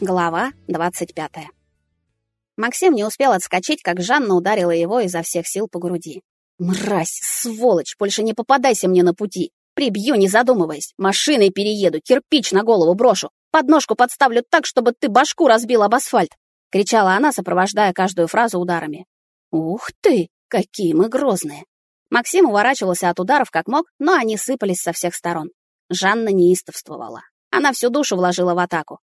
Глава 25. Максим не успел отскочить, как Жанна ударила его изо всех сил по груди. «Мразь, сволочь, больше не попадайся мне на пути! Прибью, не задумываясь, машиной перееду, кирпич на голову брошу, подножку подставлю так, чтобы ты башку разбил об асфальт!» — кричала она, сопровождая каждую фразу ударами. «Ух ты, какие мы грозные!» Максим уворачивался от ударов как мог, но они сыпались со всех сторон. Жанна неистовствовала. Она всю душу вложила в атаку,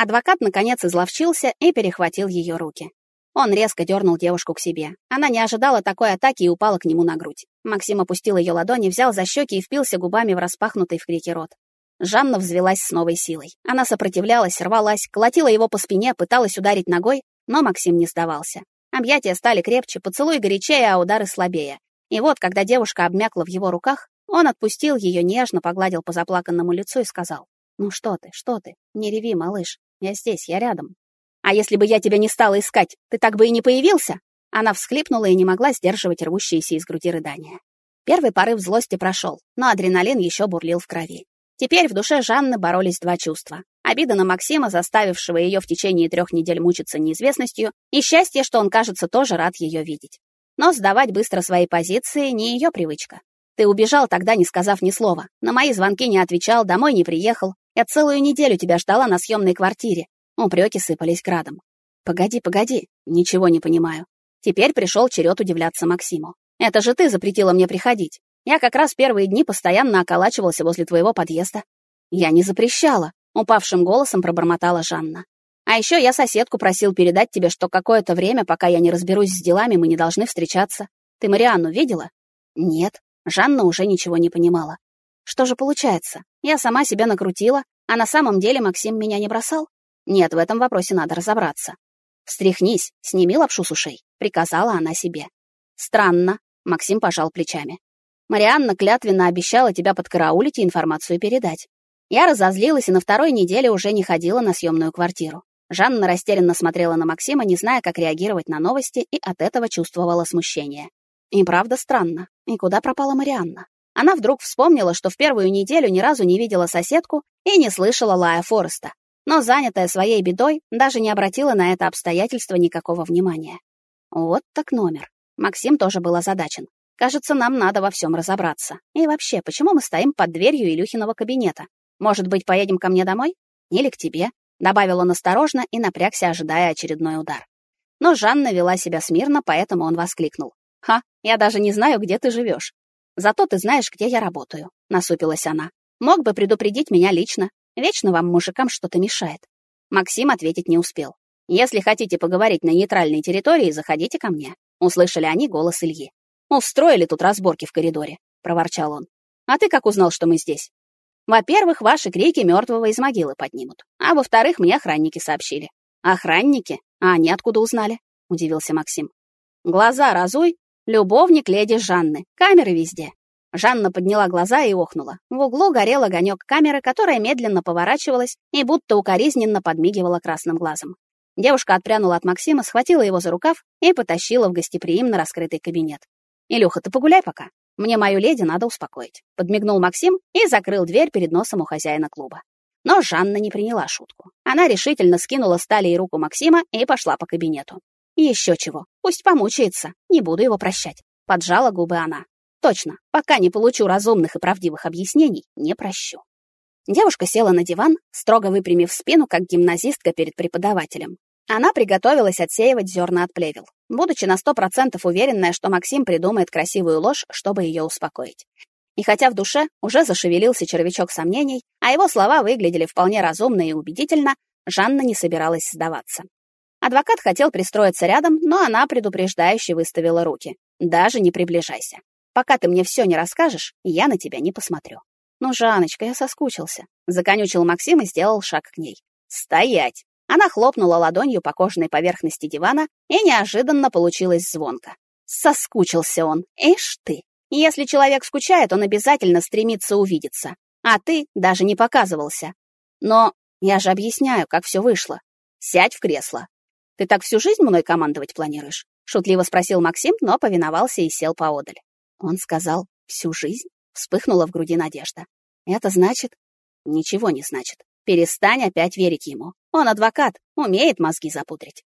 Адвокат, наконец, изловчился и перехватил ее руки. Он резко дернул девушку к себе. Она не ожидала такой атаки и упала к нему на грудь. Максим опустил ее ладони, взял за щеки и впился губами в распахнутый в крике рот. Жанна взвелась с новой силой. Она сопротивлялась, рвалась, колотила его по спине, пыталась ударить ногой, но Максим не сдавался. Объятия стали крепче, поцелуй горячее, а удары слабее. И вот, когда девушка обмякла в его руках, он отпустил ее нежно, погладил по заплаканному лицу и сказал: "Ну что ты? Что ты? Не реви, малыш. Я здесь, я рядом. А если бы я тебя не стала искать, ты так бы и не появился? Она всхлипнула и не могла сдерживать рвущиеся из груди рыдания. Первый порыв злости прошел, но адреналин еще бурлил в крови. Теперь в душе Жанны боролись два чувства. Обида на Максима, заставившего ее в течение трех недель мучиться неизвестностью, и счастье, что он, кажется, тоже рад ее видеть. Но сдавать быстро свои позиции не ее привычка. Ты убежал тогда, не сказав ни слова. На мои звонки не отвечал, домой не приехал. Я целую неделю тебя ждала на съемной квартире. Упреки сыпались градом. Погоди, погоди, ничего не понимаю. Теперь пришел черед удивляться Максиму. Это же ты запретила мне приходить. Я как раз первые дни постоянно околачивался возле твоего подъезда. Я не запрещала, упавшим голосом пробормотала Жанна. А еще я соседку просил передать тебе, что какое-то время, пока я не разберусь с делами, мы не должны встречаться. Ты Марианну видела? Нет, Жанна уже ничего не понимала. Что же получается? Я сама себя накрутила, а на самом деле Максим меня не бросал? Нет, в этом вопросе надо разобраться. «Встряхнись, сними лапшу с ушей», — приказала она себе. «Странно», — Максим пожал плечами. «Марианна клятвенно обещала тебя подкараулить и информацию передать. Я разозлилась и на второй неделе уже не ходила на съемную квартиру. Жанна растерянно смотрела на Максима, не зная, как реагировать на новости, и от этого чувствовала смущение. И правда странно. И куда пропала Марианна? Она вдруг вспомнила, что в первую неделю ни разу не видела соседку и не слышала лая Фореста. Но, занятая своей бедой, даже не обратила на это обстоятельство никакого внимания. Вот так номер. Максим тоже был озадачен. Кажется, нам надо во всем разобраться. И вообще, почему мы стоим под дверью Илюхиного кабинета? Может быть, поедем ко мне домой? Или к тебе? Добавил он осторожно и напрягся, ожидая очередной удар. Но Жанна вела себя смирно, поэтому он воскликнул. «Ха, я даже не знаю, где ты живешь. Зато ты знаешь, где я работаю», — насупилась она. «Мог бы предупредить меня лично. Вечно вам, мужикам, что-то мешает». Максим ответить не успел. «Если хотите поговорить на нейтральной территории, заходите ко мне», — услышали они голос Ильи. «Устроили тут разборки в коридоре», — проворчал он. «А ты как узнал, что мы здесь?» «Во-первых, ваши крики мертвого из могилы поднимут. А во-вторых, мне охранники сообщили». «Охранники? А они откуда узнали?» — удивился Максим. «Глаза разуй Любовник леди Жанны. Камеры везде. Жанна подняла глаза и охнула. В углу горел огонек камеры, которая медленно поворачивалась и будто укоризненно подмигивала красным глазом. Девушка отпрянула от Максима, схватила его за рукав и потащила в гостеприимно раскрытый кабинет. «Илюха, ты погуляй пока. Мне мою леди надо успокоить», — подмигнул Максим и закрыл дверь перед носом у хозяина клуба. Но Жанна не приняла шутку. Она решительно скинула с талии руку Максима и пошла по кабинету. Еще чего. Пусть помучается. Не буду его прощать. Поджала губы она. Точно. Пока не получу разумных и правдивых объяснений, не прощу. Девушка села на диван, строго выпрямив спину, как гимназистка перед преподавателем. Она приготовилась отсеивать зерна от плевел, будучи на сто процентов уверенная, что Максим придумает красивую ложь, чтобы ее успокоить. И хотя в душе уже зашевелился червячок сомнений, а его слова выглядели вполне разумно и убедительно, Жанна не собиралась сдаваться. Адвокат хотел пристроиться рядом, но она предупреждающе выставила руки. «Даже не приближайся. Пока ты мне все не расскажешь, я на тебя не посмотрю». «Ну, Жаночка, я соскучился», — законючил Максим и сделал шаг к ней. «Стоять!» Она хлопнула ладонью по кожаной поверхности дивана, и неожиданно получилось звонко. Соскучился он. Эш ты! Если человек скучает, он обязательно стремится увидеться. А ты даже не показывался. Но я же объясняю, как все вышло. Сядь в кресло. Ты так всю жизнь мной командовать планируешь? Шутливо спросил Максим, но повиновался и сел поодаль. Он сказал «всю жизнь?» Вспыхнула в груди надежда. Это значит... Ничего не значит, Перестань опять верить ему. Он адвокат, умеет мозги запудрить.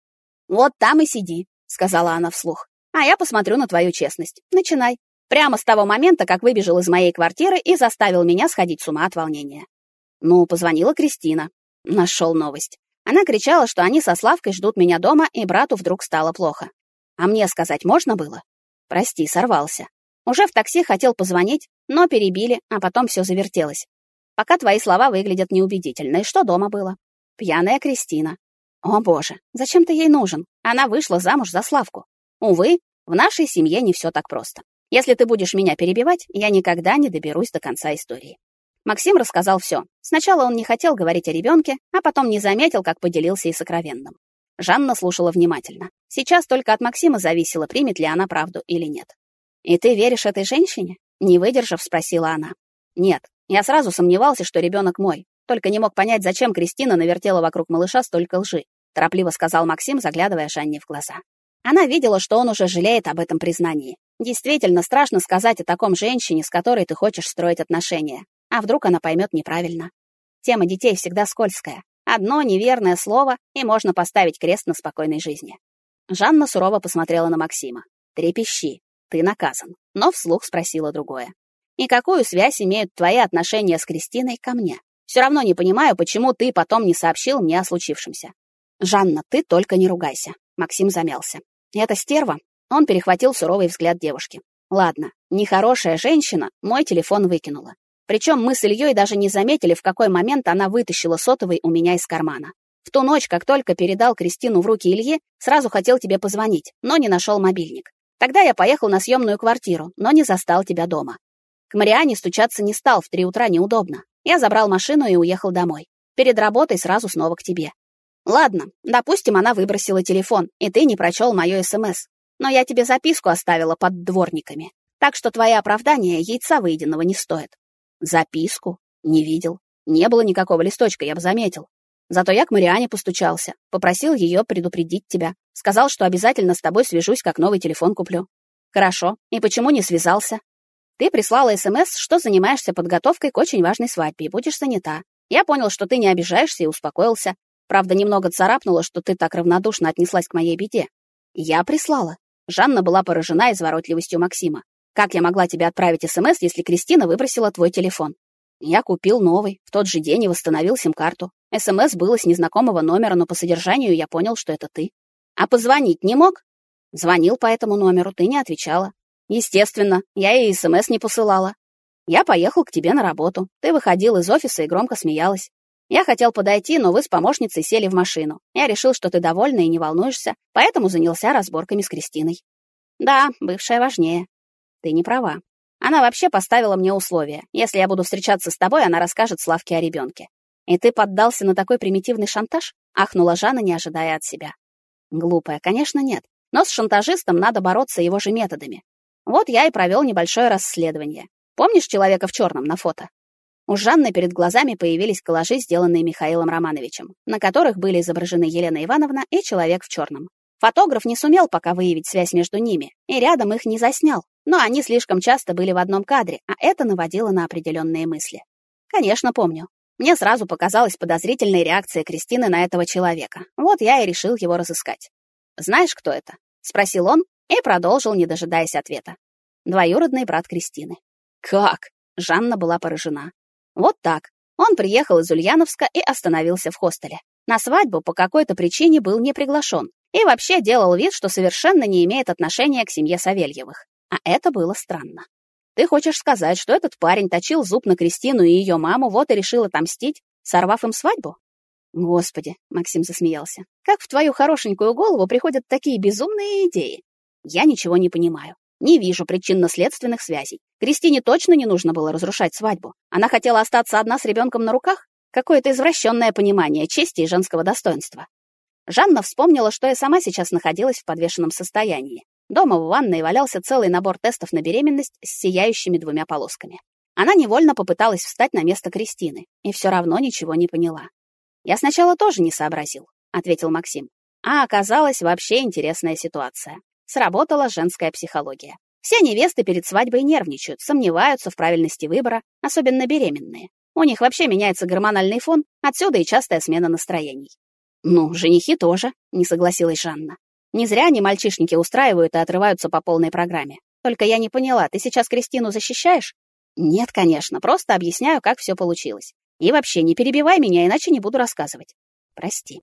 Вот там и сиди, сказала она вслух. А я посмотрю на твою честность. Начинай. Прямо с того момента, как выбежал из моей квартиры и заставил меня сходить с ума от волнения. Ну, позвонила Кристина. Нашел новость. Она кричала, что они со Славкой ждут меня дома, и брату вдруг стало плохо. А мне сказать можно было? Прости, сорвался. Уже в такси хотел позвонить, но перебили, а потом все завертелось. Пока твои слова выглядят неубедительно. И что дома было? Пьяная Кристина. О, боже, зачем ты ей нужен? Она вышла замуж за Славку. Увы, в нашей семье не все так просто. Если ты будешь меня перебивать, я никогда не доберусь до конца истории. Максим рассказал все. Сначала он не хотел говорить о ребенке, а потом не заметил, как поделился и сокровенным. Жанна слушала внимательно. Сейчас только от Максима зависело, примет ли она правду или нет. «И ты веришь этой женщине?» Не выдержав, спросила она. «Нет, я сразу сомневался, что ребенок мой, только не мог понять, зачем Кристина навертела вокруг малыша столько лжи», торопливо сказал Максим, заглядывая Жанне в глаза. Она видела, что он уже жалеет об этом признании. Действительно страшно сказать о таком женщине, с которой ты хочешь строить отношения. А вдруг она поймет неправильно? Тема детей всегда скользкая. Одно неверное слово, и можно поставить крест на спокойной жизни. Жанна сурово посмотрела на Максима. «Трепещи, ты наказан», но вслух спросила другое. «И какую связь имеют твои отношения с Кристиной ко мне? Все равно не понимаю, почему ты потом не сообщил мне о случившемся». «Жанна, ты только не ругайся», — Максим замялся. «Это стерва?» Он перехватил суровый взгляд девушки. «Ладно, нехорошая женщина мой телефон выкинула. Причем мы с Ильей даже не заметили, в какой момент она вытащила сотовый у меня из кармана. В ту ночь, как только передал Кристину в руки Ильи, сразу хотел тебе позвонить, но не нашел мобильник. Тогда я поехал на съемную квартиру, но не застал тебя дома. К Мариане стучаться не стал, в три утра неудобно. Я забрал машину и уехал домой. Перед работой сразу снова к тебе. Ладно, допустим, она выбросила телефон, и ты не прочел мое СМС. Но я тебе записку оставила под дворниками. Так что твои оправдания яйца выеденного не стоят. Записку? Не видел. Не было никакого листочка, я бы заметил. Зато я к Мариане постучался, попросил ее предупредить тебя. Сказал, что обязательно с тобой свяжусь, как новый телефон куплю. Хорошо. И почему не связался? Ты прислала СМС, что занимаешься подготовкой к очень важной свадьбе и будешь занята. Я понял, что ты не обижаешься и успокоился. Правда, немного царапнуло, что ты так равнодушно отнеслась к моей беде. Я прислала. Жанна была поражена изворотливостью Максима. Как я могла тебе отправить СМС, если Кристина выбросила твой телефон? Я купил новый, в тот же день и восстановил сим-карту. СМС было с незнакомого номера, но по содержанию я понял, что это ты. А позвонить не мог? Звонил по этому номеру, ты не отвечала. Естественно, я и СМС не посылала. Я поехал к тебе на работу. Ты выходил из офиса и громко смеялась. Я хотел подойти, но вы с помощницей сели в машину. Я решил, что ты довольна и не волнуешься, поэтому занялся разборками с Кристиной. Да, бывшая важнее. Ты не права. Она вообще поставила мне условия. Если я буду встречаться с тобой, она расскажет Славке о ребенке. И ты поддался на такой примитивный шантаж? Ахнула Жанна, не ожидая от себя. Глупая, конечно, нет. Но с шантажистом надо бороться его же методами. Вот я и провел небольшое расследование. Помнишь человека в черном на фото? У Жанны перед глазами появились коллажи, сделанные Михаилом Романовичем, на которых были изображены Елена Ивановна и человек в черном. Фотограф не сумел пока выявить связь между ними, и рядом их не заснял но они слишком часто были в одном кадре, а это наводило на определенные мысли. Конечно, помню. Мне сразу показалась подозрительная реакция Кристины на этого человека. Вот я и решил его разыскать. «Знаешь, кто это?» — спросил он и продолжил, не дожидаясь ответа. Двоюродный брат Кристины. «Как?» — Жанна была поражена. «Вот так. Он приехал из Ульяновска и остановился в хостеле. На свадьбу по какой-то причине был не приглашен и вообще делал вид, что совершенно не имеет отношения к семье Савельевых. А это было странно. Ты хочешь сказать, что этот парень точил зуб на Кристину и ее маму, вот и решил отомстить, сорвав им свадьбу? Господи, Максим засмеялся. Как в твою хорошенькую голову приходят такие безумные идеи? Я ничего не понимаю. Не вижу причинно-следственных связей. Кристине точно не нужно было разрушать свадьбу. Она хотела остаться одна с ребенком на руках? Какое-то извращенное понимание чести и женского достоинства. Жанна вспомнила, что и сама сейчас находилась в подвешенном состоянии. Дома в ванной валялся целый набор тестов на беременность с сияющими двумя полосками. Она невольно попыталась встать на место Кристины и все равно ничего не поняла. «Я сначала тоже не сообразил», — ответил Максим. А оказалась вообще интересная ситуация. Сработала женская психология. Все невесты перед свадьбой нервничают, сомневаются в правильности выбора, особенно беременные. У них вообще меняется гормональный фон, отсюда и частая смена настроений. Ну, женихи тоже, не согласилась Жанна. Не зря они мальчишники устраивают и отрываются по полной программе. Только я не поняла, ты сейчас Кристину защищаешь? Нет, конечно, просто объясняю, как все получилось. И вообще, не перебивай меня, иначе не буду рассказывать. Прости.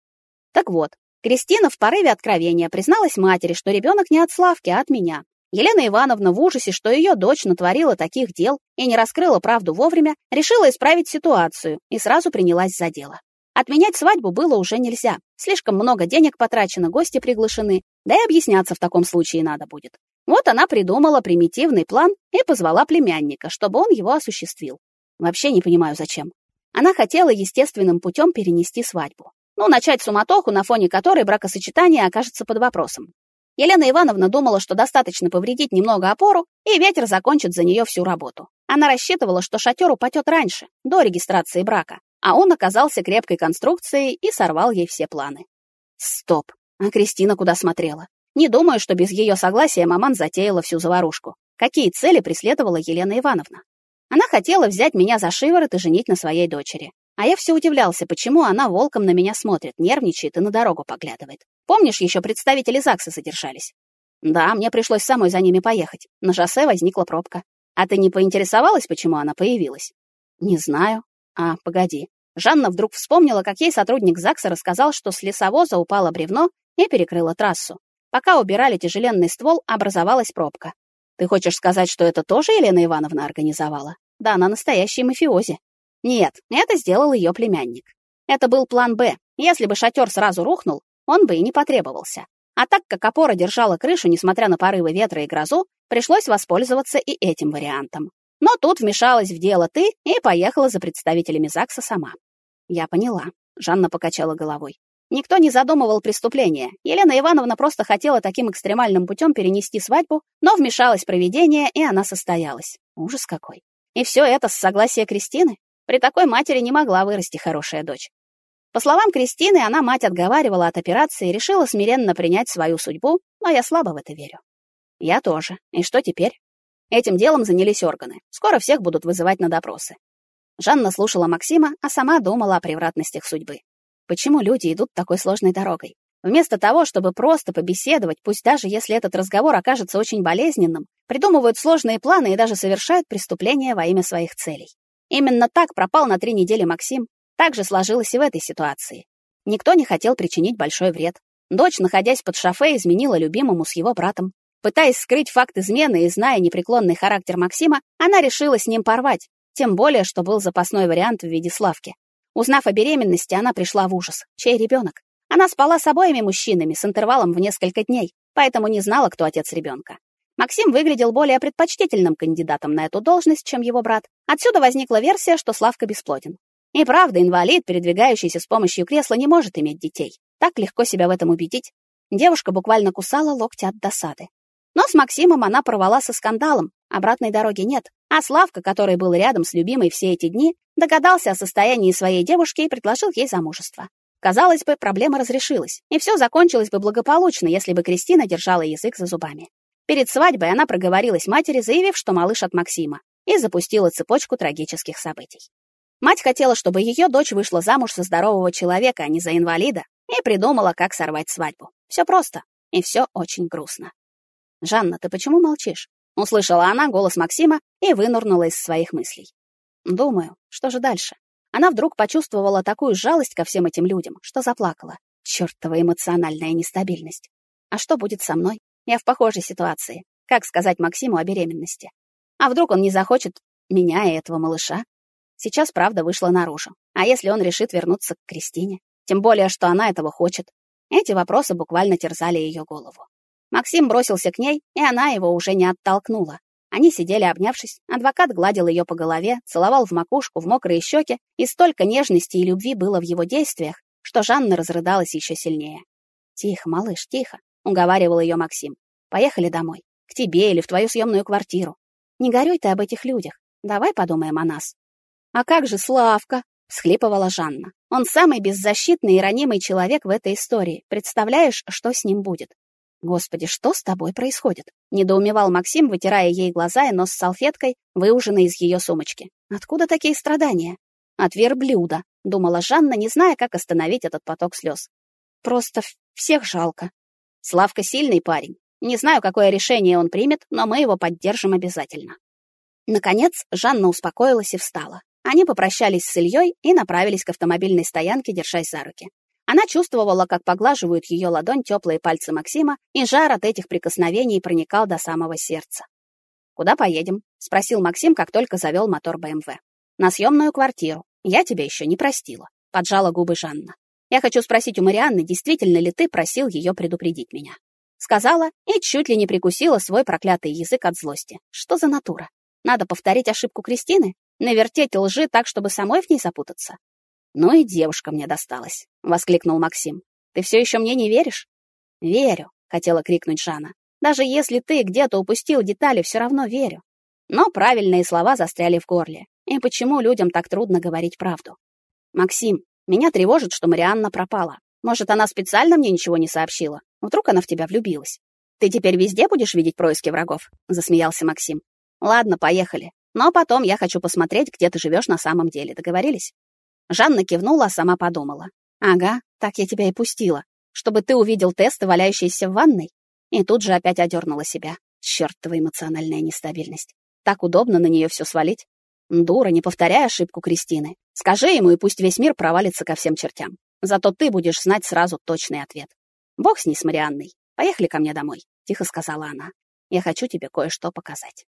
Так вот, Кристина в порыве откровения призналась матери, что ребенок не от Славки, а от меня. Елена Ивановна в ужасе, что ее дочь натворила таких дел и не раскрыла правду вовремя, решила исправить ситуацию и сразу принялась за дело. Отменять свадьбу было уже нельзя. Слишком много денег потрачено, гости приглашены, да и объясняться в таком случае надо будет. Вот она придумала примитивный план и позвала племянника, чтобы он его осуществил. Вообще не понимаю, зачем. Она хотела естественным путем перенести свадьбу. Ну, начать суматоху, на фоне которой бракосочетание окажется под вопросом. Елена Ивановна думала, что достаточно повредить немного опору, и ветер закончит за нее всю работу. Она рассчитывала, что шатер упадет раньше, до регистрации брака, а он оказался крепкой конструкцией и сорвал ей все планы. Стоп. А Кристина куда смотрела? Не думаю, что без ее согласия маман затеяла всю заварушку. Какие цели преследовала Елена Ивановна? Она хотела взять меня за шиворот и женить на своей дочери. А я все удивлялся, почему она волком на меня смотрит, нервничает и на дорогу поглядывает. Помнишь, еще представители ЗАГСа задержались? Да, мне пришлось самой за ними поехать. На шоссе возникла пробка. А ты не поинтересовалась, почему она появилась? Не знаю. А, погоди. Жанна вдруг вспомнила, как ей сотрудник ЗАГСа рассказал, что с лесовоза упало бревно и перекрыло трассу. Пока убирали тяжеленный ствол, образовалась пробка. Ты хочешь сказать, что это тоже Елена Ивановна организовала? Да, она настоящий мафиози. Нет, это сделал ее племянник. Это был план «Б». Если бы шатер сразу рухнул, он бы и не потребовался. А так как опора держала крышу, несмотря на порывы ветра и грозу, пришлось воспользоваться и этим вариантом. Но тут вмешалась в дело ты и поехала за представителями ЗАГСа сама. Я поняла. Жанна покачала головой. Никто не задумывал преступления. Елена Ивановна просто хотела таким экстремальным путем перенести свадьбу, но вмешалось провидение, и она состоялась. Ужас какой. И все это с согласия Кристины? При такой матери не могла вырасти хорошая дочь. По словам Кристины, она мать отговаривала от операции и решила смиренно принять свою судьбу, но я слабо в это верю. Я тоже. И что теперь? Этим делом занялись органы. Скоро всех будут вызывать на допросы. Жанна слушала Максима, а сама думала о превратностях судьбы. Почему люди идут такой сложной дорогой? Вместо того, чтобы просто побеседовать, пусть даже если этот разговор окажется очень болезненным, придумывают сложные планы и даже совершают преступления во имя своих целей. Именно так пропал на три недели Максим. Так же сложилось и в этой ситуации. Никто не хотел причинить большой вред. Дочь, находясь под шофе, изменила любимому с его братом. Пытаясь скрыть факт измены и зная непреклонный характер Максима, она решила с ним порвать, тем более, что был запасной вариант в виде Славки. Узнав о беременности, она пришла в ужас. Чей ребенок? Она спала с обоими мужчинами с интервалом в несколько дней, поэтому не знала, кто отец ребенка. Максим выглядел более предпочтительным кандидатом на эту должность, чем его брат. Отсюда возникла версия, что Славка бесплоден. И правда, инвалид, передвигающийся с помощью кресла, не может иметь детей. Так легко себя в этом убедить. Девушка буквально кусала локти от досады. Но с Максимом она порвала со скандалом, обратной дороги нет. А Славка, который был рядом с любимой все эти дни, догадался о состоянии своей девушки и предложил ей замужество. Казалось бы, проблема разрешилась, и все закончилось бы благополучно, если бы Кристина держала язык за зубами. Перед свадьбой она проговорилась матери, заявив, что малыш от Максима, и запустила цепочку трагических событий. Мать хотела, чтобы ее дочь вышла замуж за здорового человека, а не за инвалида, и придумала, как сорвать свадьбу. Все просто, и все очень грустно. «Жанна, ты почему молчишь?» Услышала она голос Максима и вынурнула из своих мыслей. «Думаю, что же дальше?» Она вдруг почувствовала такую жалость ко всем этим людям, что заплакала. Чёртова эмоциональная нестабильность. А что будет со мной? Я в похожей ситуации. Как сказать Максиму о беременности? А вдруг он не захочет меня и этого малыша? Сейчас правда вышла наружу. А если он решит вернуться к Кристине? Тем более, что она этого хочет. Эти вопросы буквально терзали ее голову. Максим бросился к ней, и она его уже не оттолкнула. Они сидели обнявшись, адвокат гладил ее по голове, целовал в макушку, в мокрые щеки, и столько нежности и любви было в его действиях, что Жанна разрыдалась еще сильнее. «Тихо, малыш, тихо», — уговаривал ее Максим. «Поехали домой. К тебе или в твою съемную квартиру. Не горюй ты об этих людях. Давай подумаем о нас». «А как же Славка?» — всхлипывала Жанна. «Он самый беззащитный и ранимый человек в этой истории. Представляешь, что с ним будет?» «Господи, что с тобой происходит?» — недоумевал Максим, вытирая ей глаза и нос салфеткой, выуженной из ее сумочки. «Откуда такие страдания?» От верблюда, думала Жанна, не зная, как остановить этот поток слез. Просто всех жалко. Славка сильный парень. Не знаю, какое решение он примет, но мы его поддержим обязательно. Наконец, Жанна успокоилась и встала. Они попрощались с Ильей и направились к автомобильной стоянке, держась за руки. Она чувствовала, как поглаживают ее ладонь теплые пальцы Максима, и жар от этих прикосновений проникал до самого сердца. «Куда поедем?» — спросил Максим, как только завел мотор БМВ. «На съемную квартиру. Я тебя еще не простила», — поджала губы Жанна. «Я хочу спросить у Марианны, действительно ли ты просил ее предупредить меня?» Сказала и чуть ли не прикусила свой проклятый язык от злости. Что за натура? Надо повторить ошибку Кристины? Навертеть лжи так, чтобы самой в ней запутаться? «Ну и девушка мне досталась», — воскликнул Максим. «Ты все еще мне не веришь?» «Верю», — хотела крикнуть Жанна. «Даже если ты где-то упустил детали, все равно верю». Но правильные слова застряли в горле. И почему людям так трудно говорить правду? «Максим, меня тревожит, что Марианна пропала. Может, она специально мне ничего не сообщила? Вдруг она в тебя влюбилась? Ты теперь везде будешь видеть происки врагов?» — засмеялся Максим. «Ладно, поехали. Но потом я хочу посмотреть, где ты живешь на самом деле. Договорились?» Жанна кивнула, а сама подумала. «Ага, так я тебя и пустила. Чтобы ты увидел тесты, валяющиеся в ванной?» И тут же опять одернула себя. Чёртова эмоциональная нестабильность. Так удобно на нее все свалить. Дура, не повторяй ошибку Кристины. Скажи ему, и пусть весь мир провалится ко всем чертям. Зато ты будешь знать сразу точный ответ. Бог с ней с Марианной. Поехали ко мне домой, тихо сказала она. Я хочу тебе кое-что показать.